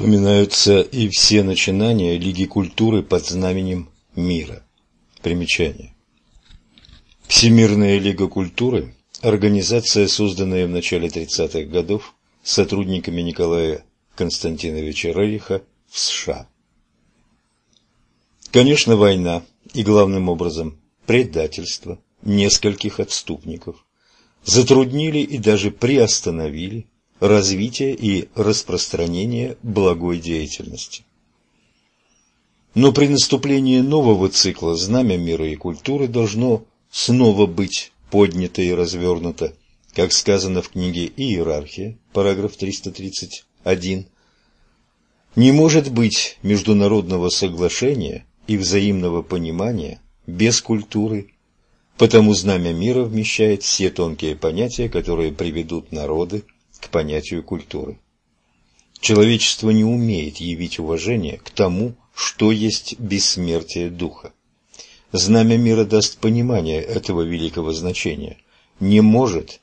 Вспоминаются и все начинания Лиги культуры под знаменем мира. Примечание. Всемирная лига культуры – организация, созданная в начале 30-х годов сотрудниками Николая Константиновича Рериха в США. Конечно, война и, главным образом, предательство нескольких отступников затруднили и даже приостановили развитие и распространение благой деятельности. Но при наступлении нового цикла знамя мира и культуры должно снова быть поднято и развернуто, как сказано в книге «Иерархия», параграф 331. Не может быть международного соглашения и взаимного понимания без культуры, потому знамя мира вмещает все тонкие понятия, которые приведут народы к понятию культуры. Человечество не умеет явить уважение к тому, что есть бессмертие духа. Знамя мира даст понимание этого великого значения. Не может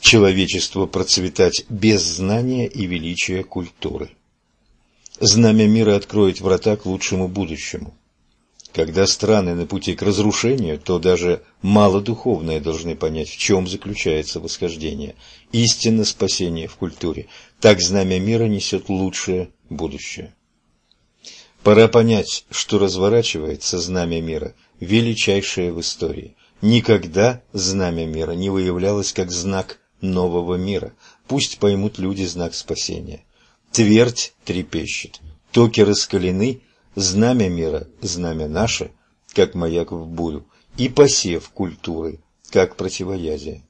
человечество процветать без знания и величия культуры. Знамя мира откроет врата к лучшему будущему. Когда страны на пути к разрушению, то даже малодуховные должны понять, в чем заключается восхождение, истинно спасение в культуре. Так знамя мира несет лучшее будущее. Пора понять, что разворачивается знамя мира, величайшее в истории. Никогда знамя мира не выявлялось как знак нового мира. Пусть поймут люди знак спасения. Твердь трепещет, токи раскалены, знамя мира, знамя наше, как маяк в бурю, и посев культуры, как противоядие.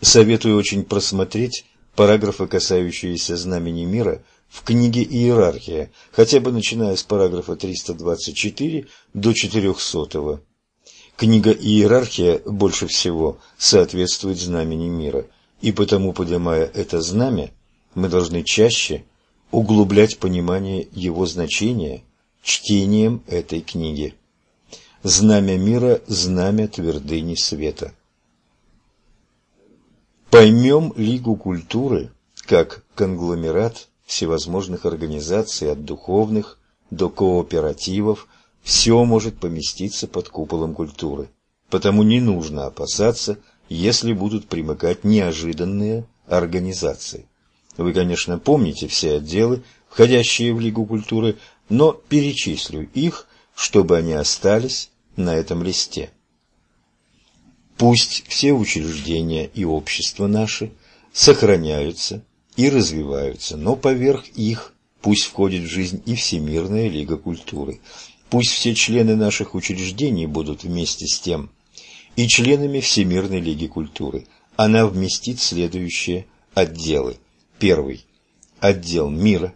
Советую очень просмотреть параграфы, касающиеся знамени мира, в книге «Иерархия», хотя бы начиная с параграфа 324 до 400. Книга «Иерархия» больше всего соответствует знамени мира, и потому, поднимая это знамя, мы должны чаще углублять понимание его значения чтением этой книги. Знамя мира – знамя твердыни света. Поймем Лигу культуры как конгломерат всевозможных организаций от духовных до кооперативов, все может поместиться под куполом культуры. Потому не нужно опасаться, если будут примыкать неожиданные организации. Вы, конечно, помните все отделы, входящие в Лигу культуры, но перечислю их, чтобы они остались на этом листе. Пусть все учреждения и общества наши сохраняются и развиваются, но поверх их пусть входит в жизнь и Всемирная Лига культуры. Пусть все члены наших учреждений будут вместе с тем и членами Всемирной Лиги культуры. Она вместит следующие отделы. Первый – отдел мира.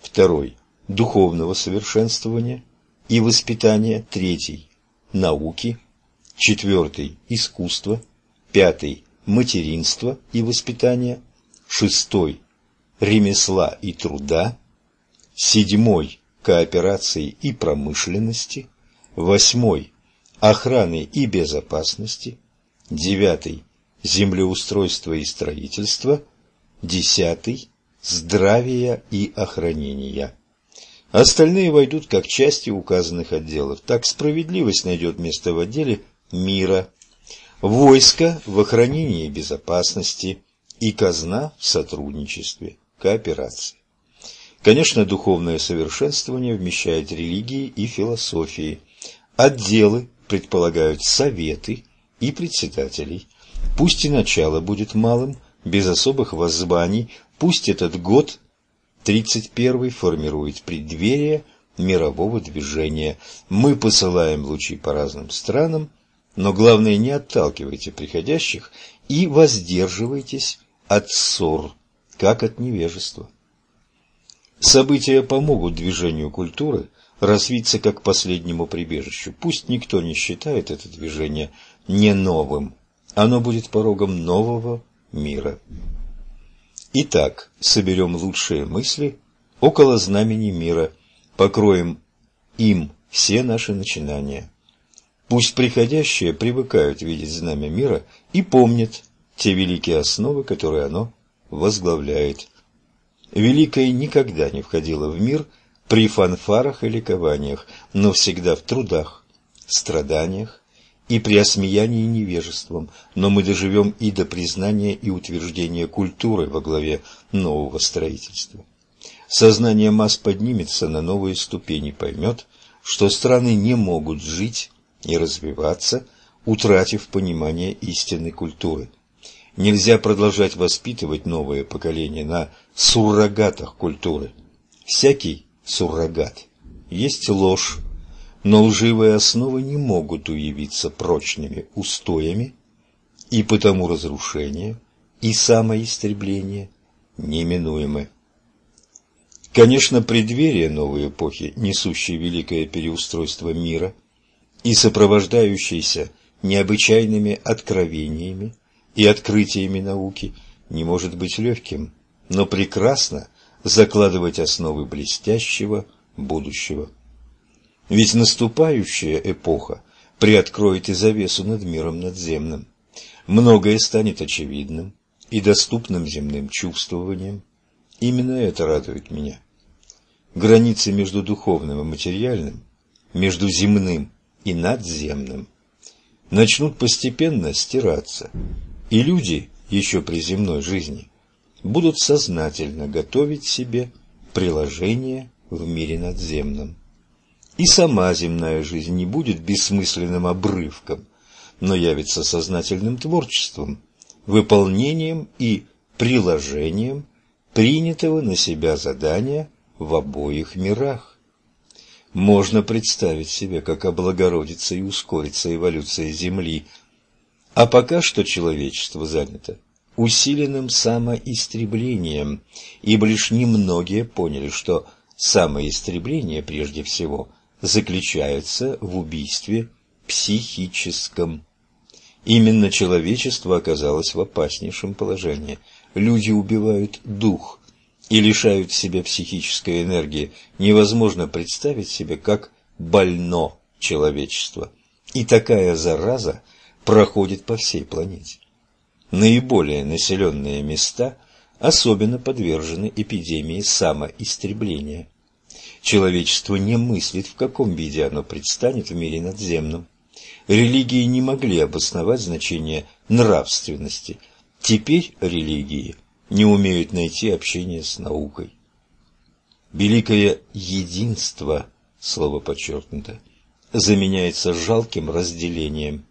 Второй – духовного совершенствования и воспитания. Третий – науки. Четвертый – искусство. Пятый – материнство и воспитание шестой – ремесла и труда, седьмой – кооперации и промышленности, восьмой – охраны и безопасности, девятый – землеустройства и строительства, десятый – здравия и охранения. Остальные войдут как части указанных отделов. Так справедливость найдет место в отделе мира, войско в охранении безопасности, и казна в сотрудничестве, кооперации. Конечно, духовное совершенствование вмещает религии и философии. Отделы предполагают советы и председателей. Пусть и начало будет малым, без особых воззваний, пусть этот год, 31 формирует преддверие мирового движения. Мы посылаем лучи по разным странам, но главное не отталкивайте приходящих и воздерживайтесь от ссор, как от невежества. События помогут движению культуры развиться как последнему прибежищу. Пусть никто не считает это движение не новым, оно будет порогом нового мира. Итак, соберем лучшие мысли около знамени мира, покроем им все наши начинания. Пусть приходящие привыкают видеть знамя мира и помнят те великие основы, которые оно возглавляет. Великое никогда не входило в мир при фанфарах и ликованиях, но всегда в трудах, страданиях и при осмеянии невежеством, но мы доживем и до признания и утверждения культуры во главе нового строительства. Сознание масс поднимется на новые ступени, поймет, что страны не могут жить и развиваться, утратив понимание истинной культуры. Нельзя продолжать воспитывать новое поколение на суррогатах культуры. Всякий суррогат есть ложь, но лживые основы не могут уявиться прочными устоями, и потому разрушение и самоистребление неминуемы. Конечно, преддверие новой эпохи, несущей великое переустройство мира и сопровождающейся необычайными откровениями и открытиями науки, не может быть легким, но прекрасно закладывать основы блестящего будущего. Ведь наступающая эпоха приоткроет и завесу над миром надземным. Многое станет очевидным и доступным земным чувствованием. Именно это радует меня границы между духовным и материальным, между земным и надземным, начнут постепенно стираться, и люди еще при земной жизни будут сознательно готовить себе приложение в мире надземном. И сама земная жизнь не будет бессмысленным обрывком, но явится сознательным творчеством, выполнением и приложением принятого на себя задания в обоих мирах. Можно представить себе, как облагородится и ускорится эволюция Земли, а пока что человечество занято усиленным самоистреблением, ибо лишь немногие поняли, что самоистребление прежде всего заключается в убийстве психическом. Именно человечество оказалось в опаснейшем положении. Люди убивают дух, и лишают себя психической энергии, невозможно представить себе, как больно человечество. И такая зараза проходит по всей планете. Наиболее населенные места особенно подвержены эпидемии самоистребления. Человечество не мыслит, в каком виде оно предстанет в мире надземном. Религии не могли обосновать значение нравственности. Теперь религии не умеют найти общение с наукой. Великое единство, слово подчеркнуто, заменяется жалким разделением.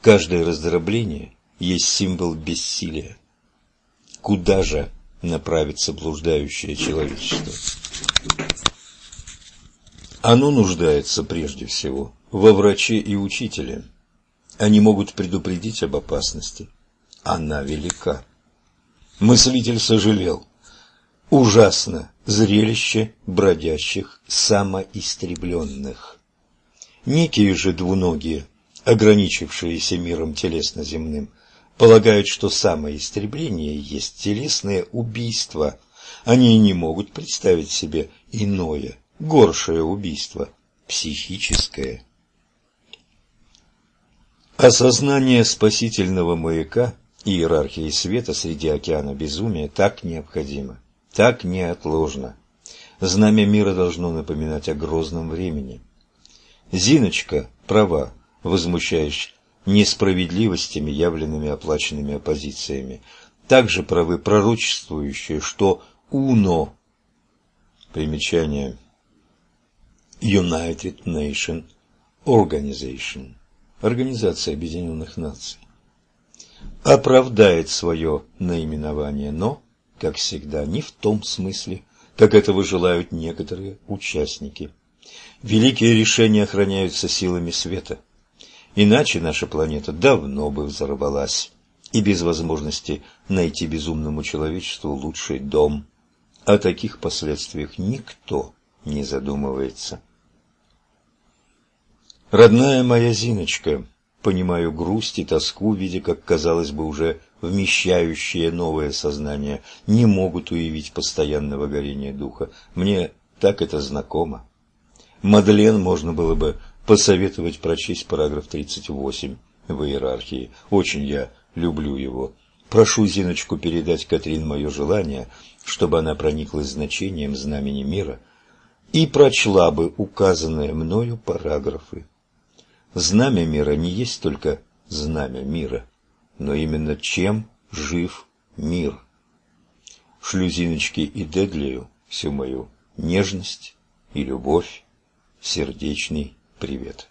Каждое раздробление есть символ бессилия. Куда же направится блуждающее человечество? Оно нуждается прежде всего во враче и учителе. Они могут предупредить об опасности. Она велика. Мыслитель сожалел. Ужасно зрелище бродящих самоистребленных. Некие же двуногие, ограничившиеся миром телесно-земным, полагают, что самоистребление есть телесное убийство. Они не могут представить себе иное, горшее убийство, психическое. Осознание спасительного маяка – иерархии света среди океана безумия так необходимо, так неотложно. Знамя мира должно напоминать о грозном времени. Зиночка права, возмущаясь несправедливостями, явленными оплаченными оппозициями. Также правы пророчествующие, что УНО, примечание United Nation Organization, Организация Объединенных Наций, оправдает свое наименование, но, как всегда, не в том смысле, как этого желают некоторые участники. Великие решения охраняются силами света. Иначе наша планета давно бы взорвалась, и без возможности найти безумному человечеству лучший дом. О таких последствиях никто не задумывается. Родная моя Зиночка, понимаю грусть и тоску, видя, как, казалось бы, уже вмещающие новое сознание не могут уявить постоянного горения духа. Мне так это знакомо. Мадлен можно было бы посоветовать прочесть параграф 38 в иерархии. Очень я люблю его. Прошу Зиночку передать Катрин мое желание, чтобы она прониклась значением знамени мира и прочла бы указанные мною параграфы. Знамя мира не есть только знамя мира, но именно чем жив мир. Шлю Зиночке и Дедлию всю мою нежность и любовь, сердечный привет.